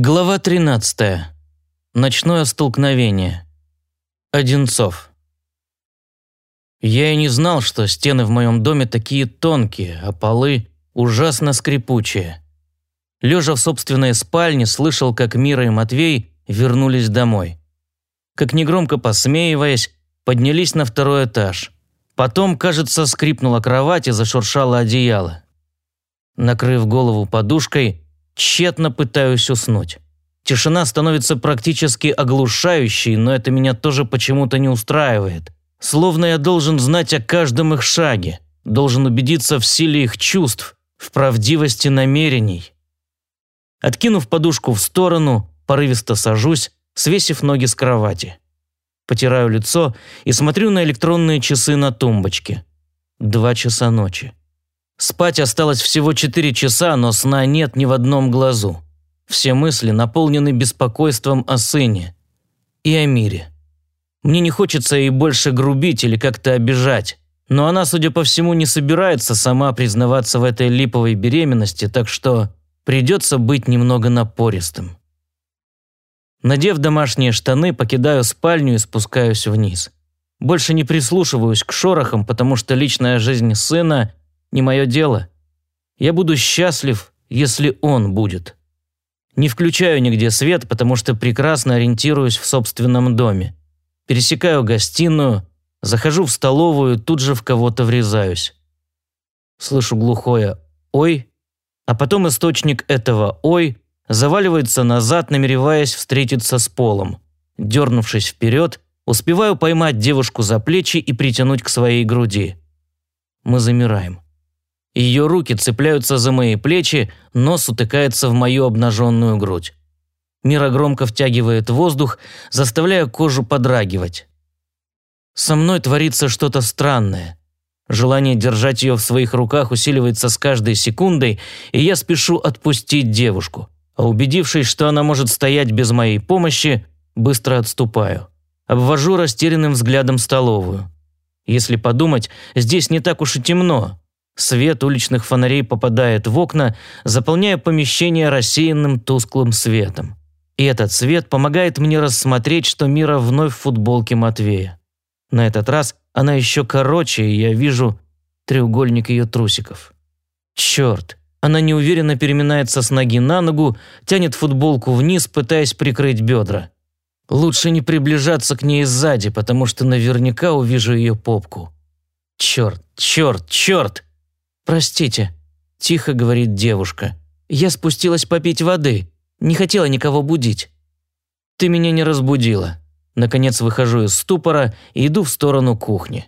Глава 13. Ночное столкновение. Одинцов. Я и не знал, что стены в моем доме такие тонкие, а полы ужасно скрипучие. Лежа в собственной спальне, слышал, как Мира и Матвей вернулись домой. Как негромко посмеиваясь, поднялись на второй этаж. Потом, кажется, скрипнула кровать и зашуршало одеяло. Накрыв голову подушкой, Тщетно пытаюсь уснуть. Тишина становится практически оглушающей, но это меня тоже почему-то не устраивает. Словно я должен знать о каждом их шаге, должен убедиться в силе их чувств, в правдивости намерений. Откинув подушку в сторону, порывисто сажусь, свесив ноги с кровати. Потираю лицо и смотрю на электронные часы на тумбочке. Два часа ночи. Спать осталось всего четыре часа, но сна нет ни в одном глазу. Все мысли наполнены беспокойством о сыне и о мире. Мне не хочется ей больше грубить или как-то обижать, но она, судя по всему, не собирается сама признаваться в этой липовой беременности, так что придется быть немного напористым. Надев домашние штаны, покидаю спальню и спускаюсь вниз. Больше не прислушиваюсь к шорохам, потому что личная жизнь сына не мое дело. Я буду счастлив, если он будет. Не включаю нигде свет, потому что прекрасно ориентируюсь в собственном доме. Пересекаю гостиную, захожу в столовую, тут же в кого-то врезаюсь. Слышу глухое «Ой», а потом источник этого «Ой» заваливается назад, намереваясь встретиться с полом. Дернувшись вперед, успеваю поймать девушку за плечи и притянуть к своей груди. Мы замираем. Ее руки цепляются за мои плечи, нос утыкается в мою обнаженную грудь. Мира громко втягивает воздух, заставляя кожу подрагивать. Со мной творится что-то странное. Желание держать ее в своих руках усиливается с каждой секундой, и я спешу отпустить девушку. А убедившись, что она может стоять без моей помощи, быстро отступаю. Обвожу растерянным взглядом столовую. Если подумать, здесь не так уж и темно. Свет уличных фонарей попадает в окна, заполняя помещение рассеянным тусклым светом. И этот свет помогает мне рассмотреть, что Мира вновь в футболке Матвея. На этот раз она еще короче, и я вижу треугольник ее трусиков. Черт! Она неуверенно переминается с ноги на ногу, тянет футболку вниз, пытаясь прикрыть бедра. Лучше не приближаться к ней сзади, потому что наверняка увижу ее попку. Черт, черт, черт! «Простите», – тихо говорит девушка. «Я спустилась попить воды. Не хотела никого будить». «Ты меня не разбудила». Наконец выхожу из ступора и иду в сторону кухни.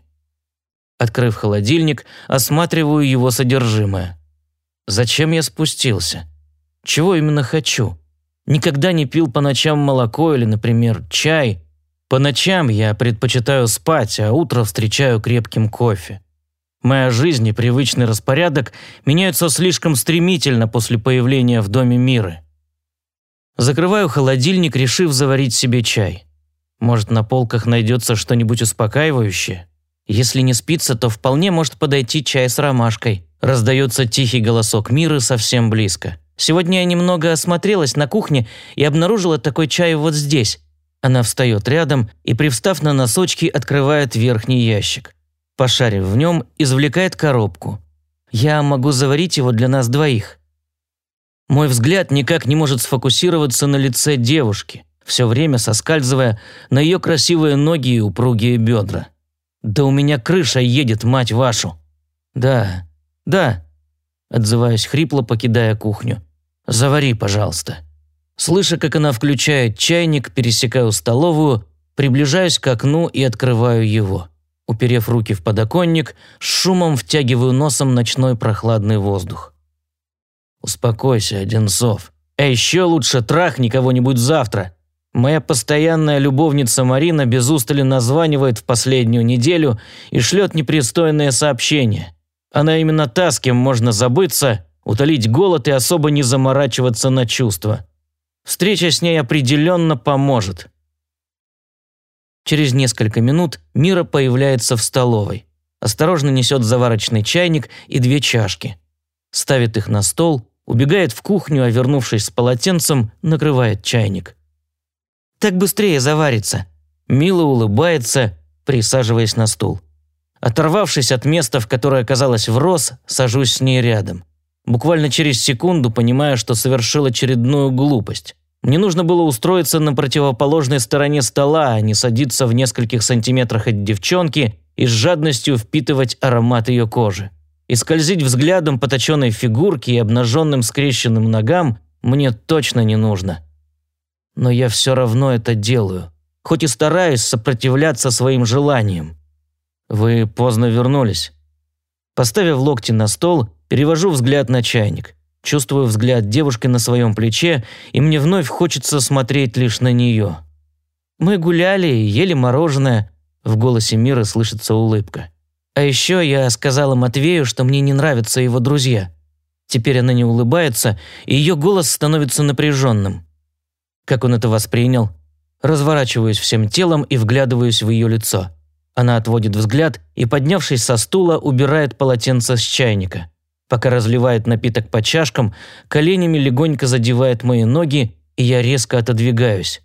Открыв холодильник, осматриваю его содержимое. Зачем я спустился? Чего именно хочу? Никогда не пил по ночам молоко или, например, чай. По ночам я предпочитаю спать, а утро встречаю крепким кофе. Моя жизнь и привычный распорядок меняются слишком стремительно после появления в доме Миры. Закрываю холодильник, решив заварить себе чай. Может, на полках найдется что-нибудь успокаивающее? Если не спится, то вполне может подойти чай с ромашкой. Раздается тихий голосок Миры совсем близко. Сегодня я немного осмотрелась на кухне и обнаружила такой чай вот здесь. Она встает рядом и, привстав на носочки, открывает верхний ящик. Пошарив в нем, извлекает коробку. «Я могу заварить его для нас двоих». Мой взгляд никак не может сфокусироваться на лице девушки, все время соскальзывая на ее красивые ноги и упругие бедра. «Да у меня крыша едет, мать вашу!» «Да, да», – отзываюсь хрипло, покидая кухню. «Завари, пожалуйста». Слыша, как она включает чайник, пересекаю столовую, приближаюсь к окну и открываю его. Уперев руки в подоконник, с шумом втягиваю носом ночной прохладный воздух. «Успокойся, Одинцов. А еще лучше трахни кого-нибудь завтра. Моя постоянная любовница Марина без устали названивает в последнюю неделю и шлет непристойные сообщения. Она именно та, с кем можно забыться, утолить голод и особо не заморачиваться на чувства. Встреча с ней определенно поможет. Через несколько минут Мира появляется в столовой. Осторожно несет заварочный чайник и две чашки. Ставит их на стол, убегает в кухню, а вернувшись с полотенцем, накрывает чайник. «Так быстрее заварится», – мило улыбается, присаживаясь на стул. Оторвавшись от места, в которое оказалась врос, сажусь с ней рядом. Буквально через секунду понимаю, что совершил очередную глупость. Мне нужно было устроиться на противоположной стороне стола, а не садиться в нескольких сантиметрах от девчонки и с жадностью впитывать аромат ее кожи. И скользить взглядом по точенной фигурке и обнаженным скрещенным ногам мне точно не нужно. Но я все равно это делаю, хоть и стараюсь сопротивляться своим желаниям. Вы поздно вернулись. Поставив локти на стол, перевожу взгляд на чайник. Чувствую взгляд девушки на своем плече, и мне вновь хочется смотреть лишь на нее. Мы гуляли ели мороженое. В голосе Мира слышится улыбка. А еще я сказала Матвею, что мне не нравятся его друзья. Теперь она не улыбается, и ее голос становится напряженным. Как он это воспринял? Разворачиваюсь всем телом и вглядываюсь в ее лицо. Она отводит взгляд и, поднявшись со стула, убирает полотенце с чайника. Пока разливает напиток по чашкам, коленями легонько задевает мои ноги, и я резко отодвигаюсь.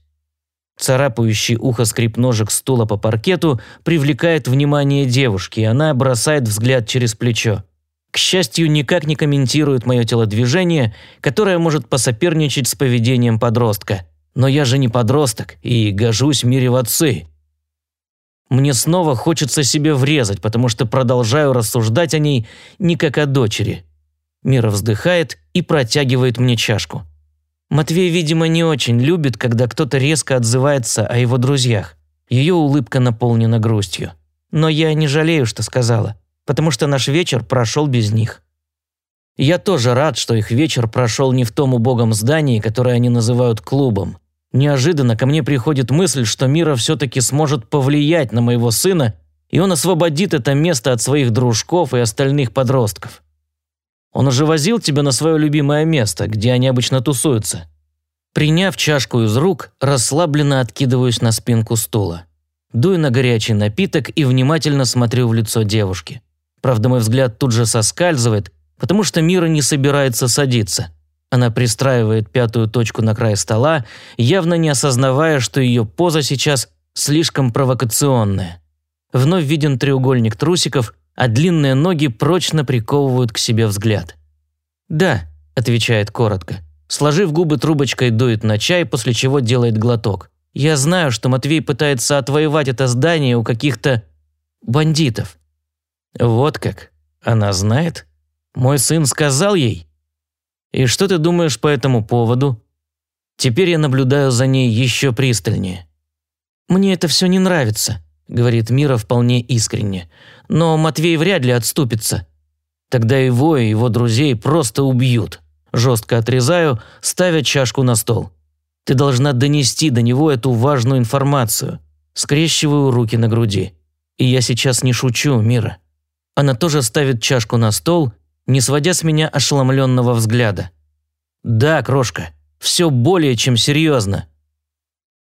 Царапающий ухо скрип ножек стула по паркету привлекает внимание девушки, и она бросает взгляд через плечо. К счастью, никак не комментирует мое телодвижение, которое может посоперничать с поведением подростка. Но я же не подросток и гожусь в мире в отцы. Мне снова хочется себе врезать, потому что продолжаю рассуждать о ней не как о дочери. Мира вздыхает и протягивает мне чашку. Матвей, видимо, не очень любит, когда кто-то резко отзывается о его друзьях. Ее улыбка наполнена грустью. Но я не жалею, что сказала, потому что наш вечер прошел без них. Я тоже рад, что их вечер прошел не в том убогом здании, которое они называют клубом. Неожиданно ко мне приходит мысль, что Мира все-таки сможет повлиять на моего сына, и он освободит это место от своих дружков и остальных подростков. Он уже возил тебя на свое любимое место, где они обычно тусуются. Приняв чашку из рук, расслабленно откидываюсь на спинку стула. Дую на горячий напиток и внимательно смотрю в лицо девушки. Правда, мой взгляд тут же соскальзывает, потому что Мира не собирается садиться. Она пристраивает пятую точку на край стола, явно не осознавая, что ее поза сейчас слишком провокационная. Вновь виден треугольник трусиков, а длинные ноги прочно приковывают к себе взгляд. «Да», – отвечает коротко. Сложив губы трубочкой, дует на чай, после чего делает глоток. «Я знаю, что Матвей пытается отвоевать это здание у каких-то бандитов». «Вот как? Она знает? Мой сын сказал ей?» «И что ты думаешь по этому поводу?» Теперь я наблюдаю за ней еще пристальнее. «Мне это все не нравится», – говорит Мира вполне искренне. «Но Матвей вряд ли отступится. Тогда его и его друзей просто убьют». Жестко отрезаю, ставя чашку на стол. «Ты должна донести до него эту важную информацию». Скрещиваю руки на груди. И я сейчас не шучу, Мира. Она тоже ставит чашку на стол – не сводя с меня ошеломленного взгляда. «Да, крошка, все более чем серьезно».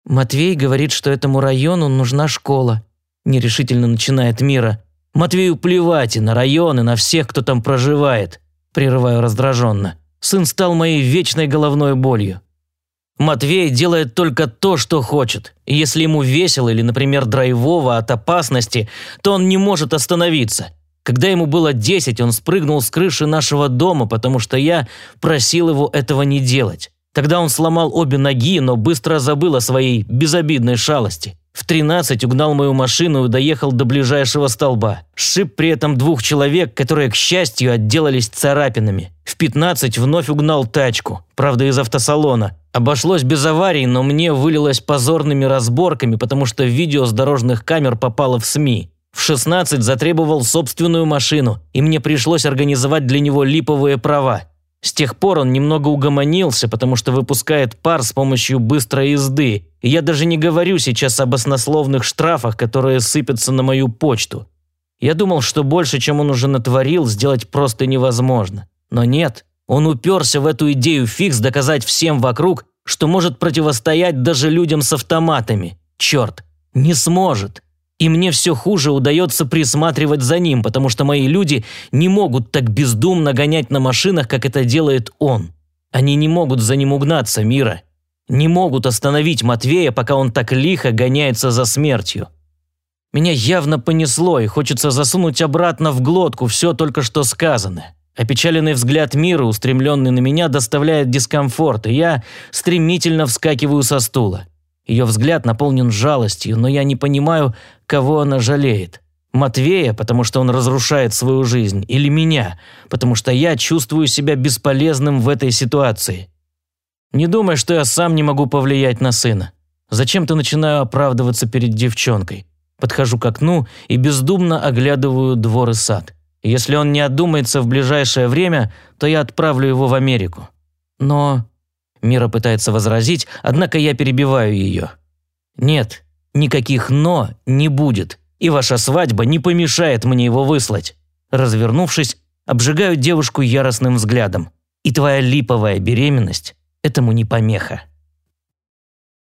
«Матвей говорит, что этому району нужна школа», – нерешительно начинает Мира. «Матвею плевать и на и на всех, кто там проживает», – прерываю раздраженно. «Сын стал моей вечной головной болью. Матвей делает только то, что хочет. И если ему весело или, например, драйвово от опасности, то он не может остановиться. Когда ему было 10, он спрыгнул с крыши нашего дома, потому что я просил его этого не делать. Тогда он сломал обе ноги, но быстро забыл о своей безобидной шалости. В 13 угнал мою машину и доехал до ближайшего столба. Сшиб при этом двух человек, которые, к счастью, отделались царапинами. В 15 вновь угнал тачку, правда из автосалона. Обошлось без аварий, но мне вылилось позорными разборками, потому что видео с дорожных камер попало в СМИ. В 16 затребовал собственную машину, и мне пришлось организовать для него липовые права. С тех пор он немного угомонился, потому что выпускает пар с помощью быстрой езды. И я даже не говорю сейчас об оснословных штрафах, которые сыпятся на мою почту. Я думал, что больше, чем он уже натворил, сделать просто невозможно. Но нет, он уперся в эту идею фикс доказать всем вокруг, что может противостоять даже людям с автоматами. Черт, не сможет. И мне все хуже удается присматривать за ним, потому что мои люди не могут так бездумно гонять на машинах, как это делает он. Они не могут за ним угнаться, Мира. Не могут остановить Матвея, пока он так лихо гоняется за смертью. Меня явно понесло, и хочется засунуть обратно в глотку все только что сказанное. Опечаленный взгляд мира, устремленный на меня, доставляет дискомфорт, и я стремительно вскакиваю со стула. Ее взгляд наполнен жалостью, но я не понимаю, кого она жалеет. Матвея, потому что он разрушает свою жизнь, или меня, потому что я чувствую себя бесполезным в этой ситуации. Не думай, что я сам не могу повлиять на сына. Зачем-то начинаю оправдываться перед девчонкой. Подхожу к окну и бездумно оглядываю двор и сад. Если он не отдумается в ближайшее время, то я отправлю его в Америку. Но... Мира пытается возразить, однако я перебиваю ее. Нет, никаких «но» не будет, и ваша свадьба не помешает мне его выслать. Развернувшись, обжигаю девушку яростным взглядом. И твоя липовая беременность этому не помеха.